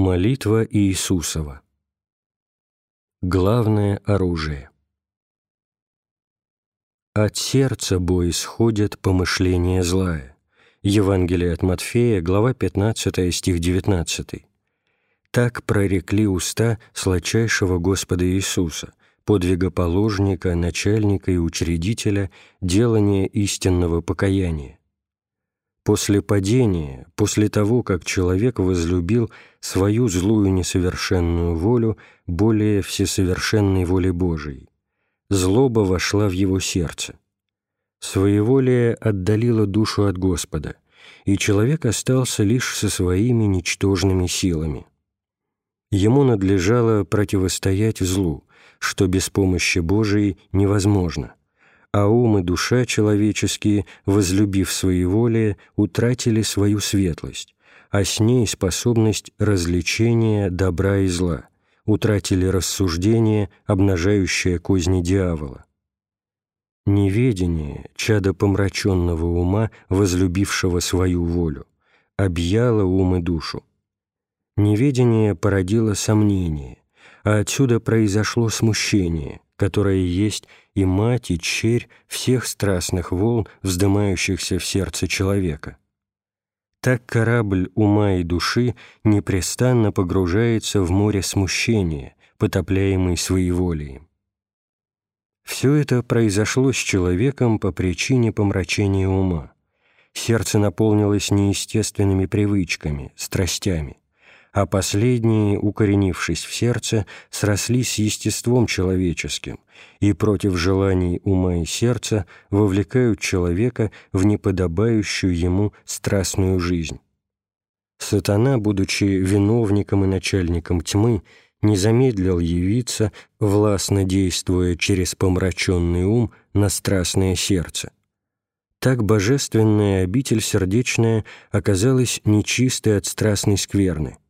Молитва Иисусова. Главное оружие. От сердца бо исходят помышления злая. Евангелие от Матфея, глава 15, стих 19. Так прорекли уста сладчайшего Господа Иисуса, подвигоположника, начальника и учредителя делания истинного покаяния. После падения, после того, как человек возлюбил свою злую несовершенную волю более всесовершенной воли Божией, злоба вошла в его сердце. Своеволие отдалило душу от Господа, и человек остался лишь со своими ничтожными силами. Ему надлежало противостоять злу, что без помощи Божией невозможно – а ум и душа человеческие, возлюбив своеволие, утратили свою светлость, а с ней способность развлечения добра и зла, утратили рассуждение, обнажающее козни дьявола. Неведение, чадо помраченного ума, возлюбившего свою волю, объяло ум и душу. Неведение породило сомнение, а отсюда произошло смущение, которое есть и мать, и черь всех страстных волн, вздымающихся в сердце человека. Так корабль ума и души непрестанно погружается в море смущения, потопляемый своеволием. Все это произошло с человеком по причине помрачения ума. Сердце наполнилось неестественными привычками, страстями а последние, укоренившись в сердце, срослись с естеством человеческим и против желаний ума и сердца вовлекают человека в неподобающую ему страстную жизнь. Сатана, будучи виновником и начальником тьмы, не замедлил явиться, властно действуя через помраченный ум на страстное сердце. Так божественная обитель сердечная оказалась нечистой от страстной скверны –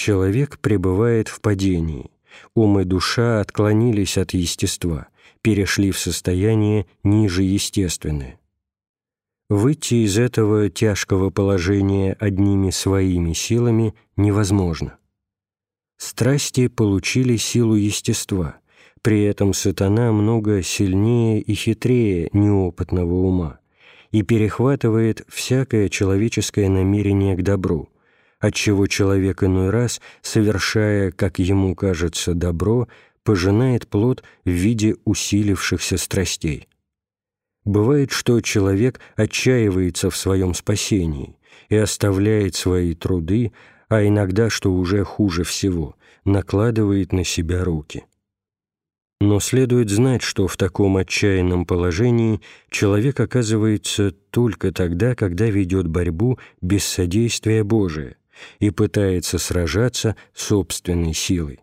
Человек пребывает в падении. Ум и душа отклонились от естества, перешли в состояние ниже естественное. Выйти из этого тяжкого положения одними своими силами невозможно. Страсти получили силу естества, при этом сатана много сильнее и хитрее неопытного ума и перехватывает всякое человеческое намерение к добру – отчего человек иной раз, совершая, как ему кажется, добро, пожинает плод в виде усилившихся страстей. Бывает, что человек отчаивается в своем спасении и оставляет свои труды, а иногда, что уже хуже всего, накладывает на себя руки. Но следует знать, что в таком отчаянном положении человек оказывается только тогда, когда ведет борьбу без содействия Божия, и пытается сражаться собственной силой.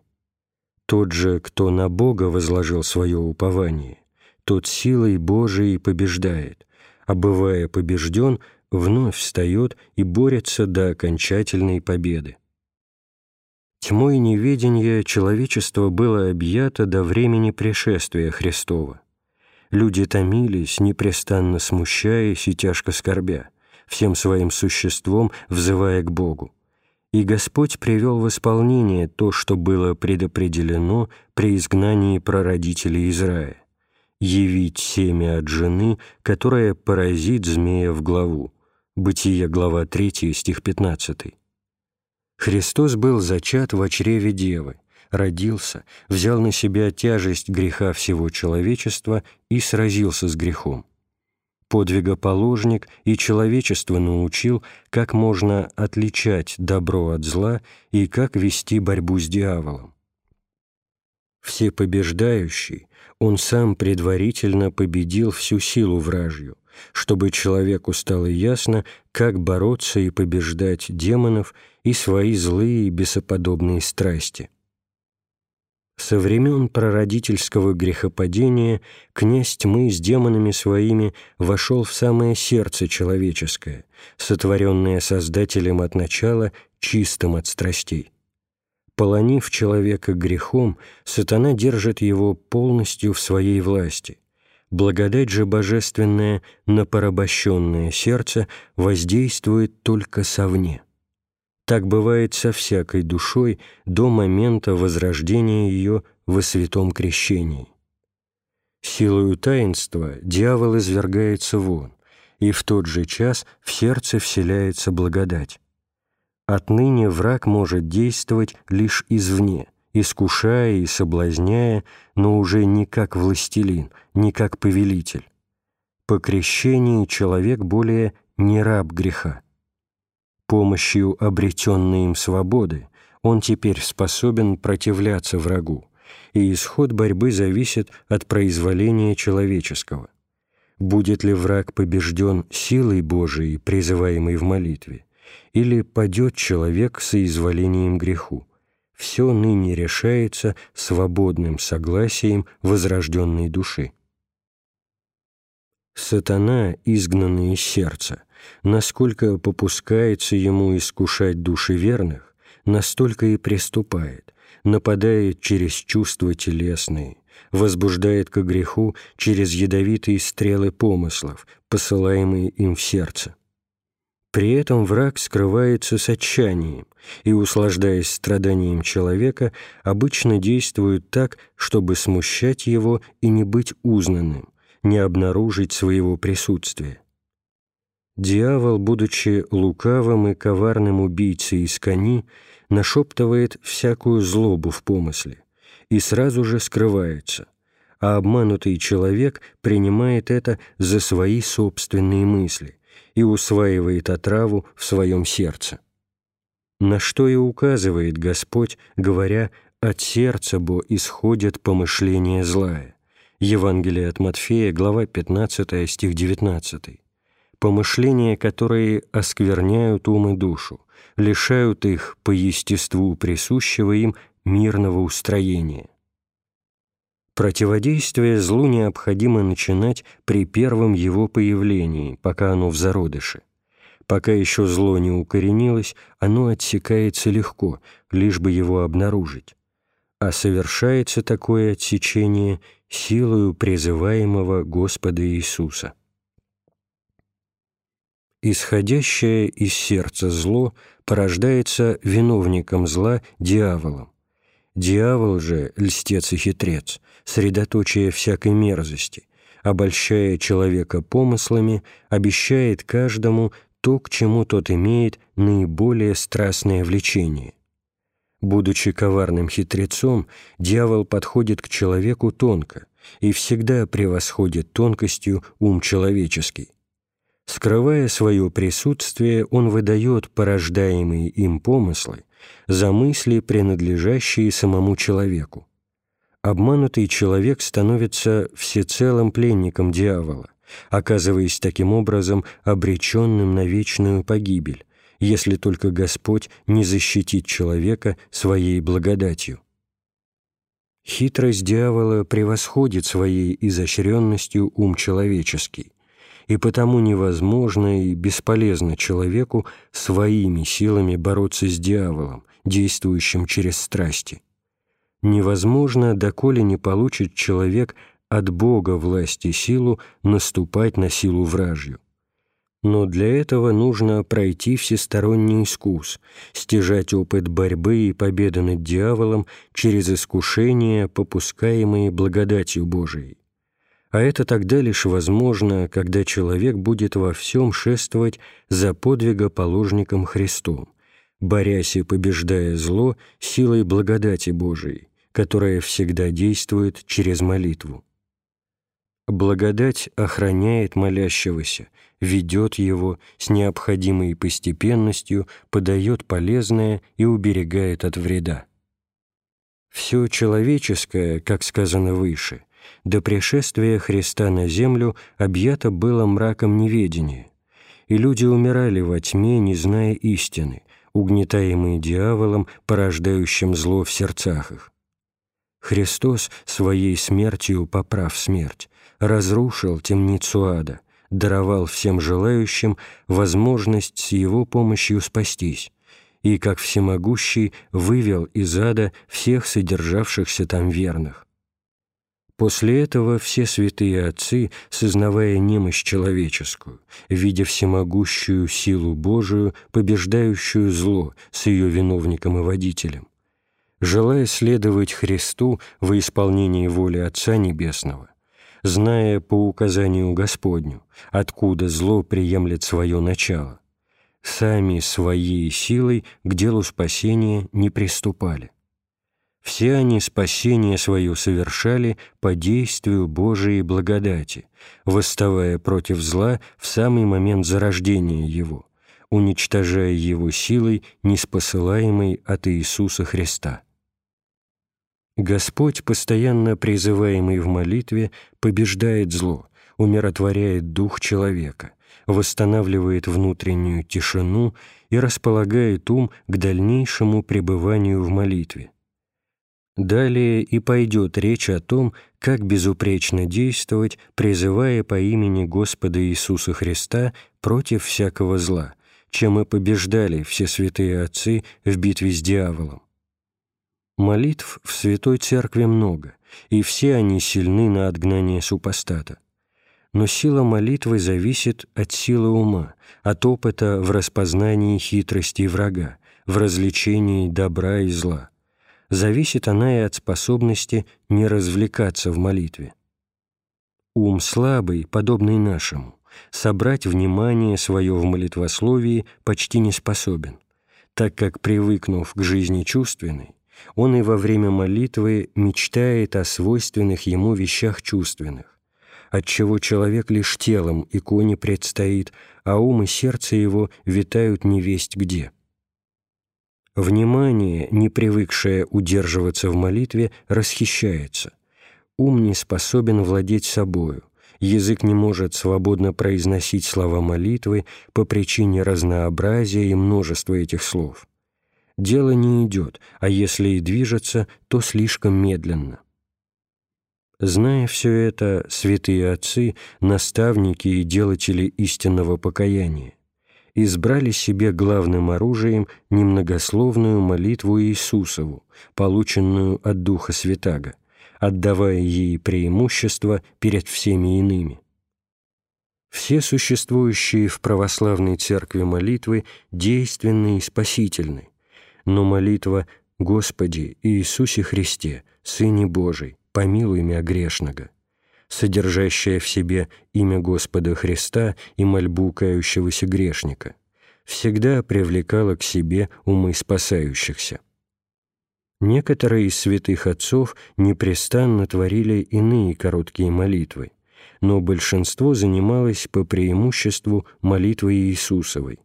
Тот же, кто на Бога возложил свое упование, тот силой Божией побеждает, а бывая побежден, вновь встает и борется до окончательной победы. Тьмой неведения человечество было объято до времени пришествия Христова. Люди томились, непрестанно смущаясь и тяжко скорбя, всем своим существом взывая к Богу и Господь привел в исполнение то, что было предопределено при изгнании прародителей Израиля – явить семя от жены, которая поразит змея в главу. Бытие, глава 3, стих 15. Христос был зачат в чреве Девы, родился, взял на себя тяжесть греха всего человечества и сразился с грехом подвигоположник и человечество научил, как можно отличать добро от зла и как вести борьбу с дьяволом. Всепобеждающий, он сам предварительно победил всю силу вражью, чтобы человеку стало ясно, как бороться и побеждать демонов и свои злые и бесоподобные страсти – со времен прародительского грехопадения князь тьмы с демонами своими вошел в самое сердце человеческое, сотворенное Создателем от начала, чистым от страстей. Полонив человека грехом, сатана держит его полностью в своей власти. Благодать же божественная на порабощенное сердце воздействует только совне. Так бывает со всякой душой до момента возрождения ее во святом крещении. Силою таинства дьявол извергается вон, и в тот же час в сердце вселяется благодать. Отныне враг может действовать лишь извне, искушая и соблазняя, но уже не как властелин, не как повелитель. По крещении человек более не раб греха. Помощью обретенной им свободы он теперь способен противляться врагу, и исход борьбы зависит от произволения человеческого. Будет ли враг побежден силой Божией, призываемой в молитве, или падет человек соизволением греху? Все ныне решается свободным согласием возрожденной души. Сатана, изгнанный из сердца, насколько попускается ему искушать души верных, настолько и приступает, нападает через чувства телесные, возбуждает к греху через ядовитые стрелы помыслов, посылаемые им в сердце. При этом враг скрывается с отчаянием и, услаждаясь страданием человека, обычно действует так, чтобы смущать его и не быть узнанным, не обнаружить своего присутствия. Дьявол, будучи лукавым и коварным убийцей из кони, нашептывает всякую злобу в помысле и сразу же скрывается, а обманутый человек принимает это за свои собственные мысли и усваивает отраву в своем сердце. На что и указывает Господь, говоря «от сердца бо исходят помышления злая». Евангелие от Матфея, глава 15, стих 19. Помышления, которые оскверняют ум и душу, лишают их по естеству присущего им мирного устроения. Противодействие злу необходимо начинать при первом его появлении, пока оно в зародыше. Пока еще зло не укоренилось, оно отсекается легко, лишь бы его обнаружить. А совершается такое отсечение силою призываемого Господа Иисуса. Исходящее из сердца зло порождается виновником зла дьяволом. Дьявол же, льстец и хитрец, средоточие всякой мерзости, обольщая человека помыслами, обещает каждому то, к чему тот имеет наиболее страстное влечение. Будучи коварным хитрецом, дьявол подходит к человеку тонко и всегда превосходит тонкостью ум человеческий. Скрывая свое присутствие, он выдает порождаемые им помыслы за мысли, принадлежащие самому человеку. Обманутый человек становится всецелым пленником дьявола, оказываясь таким образом обреченным на вечную погибель, если только Господь не защитит человека своей благодатью. Хитрость дьявола превосходит своей изощренностью ум человеческий, и потому невозможно и бесполезно человеку своими силами бороться с дьяволом, действующим через страсти. Невозможно, доколе не получит человек от Бога власть и силу наступать на силу вражью. Но для этого нужно пройти всесторонний искус, стяжать опыт борьбы и победы над дьяволом через искушения, попускаемые благодатью Божией а это тогда лишь возможно, когда человек будет во всем шествовать за подвигоположником Христом, борясь и побеждая зло силой благодати Божией, которая всегда действует через молитву. Благодать охраняет молящегося, ведет его с необходимой постепенностью, подает полезное и уберегает от вреда. Все человеческое, как сказано выше, до пришествия Христа на землю объято было мраком неведения, и люди умирали во тьме, не зная истины, угнетаемые дьяволом, порождающим зло в сердцах их. Христос, своей смертью поправ смерть, разрушил темницу ада, даровал всем желающим возможность с Его помощью спастись, и, как всемогущий, вывел из ада всех содержавшихся там верных. После этого все святые отцы, сознавая немощь человеческую, видя всемогущую силу Божию, побеждающую зло с ее виновником и водителем, желая следовать Христу во исполнении воли Отца Небесного, зная по указанию Господню, откуда зло приемлет свое начало, сами своей силой к делу спасения не приступали. Все они спасение свое совершали по действию Божией благодати, восставая против зла в самый момент зарождения его, уничтожая его силой, неспосылаемой от Иисуса Христа. Господь, постоянно призываемый в молитве, побеждает зло, умиротворяет дух человека, восстанавливает внутреннюю тишину и располагает ум к дальнейшему пребыванию в молитве. Далее и пойдет речь о том, как безупречно действовать, призывая по имени Господа Иисуса Христа против всякого зла, чем и побеждали все святые отцы в битве с дьяволом. Молитв в Святой Церкви много, и все они сильны на отгнание супостата. Но сила молитвы зависит от силы ума, от опыта в распознании хитрости врага, в развлечении добра и зла зависит она и от способности не развлекаться в молитве. Ум слабый, подобный нашему, собрать внимание свое в молитвословии почти не способен, так как, привыкнув к жизни чувственной, он и во время молитвы мечтает о свойственных ему вещах чувственных, отчего человек лишь телом иконе предстоит, а ум и сердце его витают невесть где – Внимание, не привыкшее удерживаться в молитве, расхищается. Ум не способен владеть собою. Язык не может свободно произносить слова молитвы по причине разнообразия и множества этих слов. Дело не идет, а если и движется, то слишком медленно. Зная все это, святые отцы, наставники и делатели истинного покаяния, избрали себе главным оружием немногословную молитву Иисусову, полученную от Духа Святаго, отдавая ей преимущество перед всеми иными. Все существующие в православной церкви молитвы действенны и спасительны, но молитва «Господи Иисусе Христе, Сыне Божий, помилуй меня грешного» содержащая в себе имя Господа Христа и мольбу кающегося грешника, всегда привлекала к себе умы спасающихся. Некоторые из святых отцов непрестанно творили иные короткие молитвы, но большинство занималось по преимуществу молитвой Иисусовой.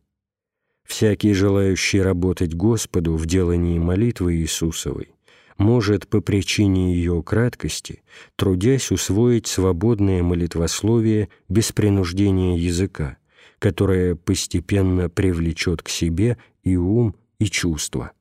Всякий, желающий работать Господу в делании молитвы Иисусовой, может по причине ее краткости, трудясь усвоить свободное молитвословие без принуждения языка, которое постепенно привлечет к себе и ум, и чувства.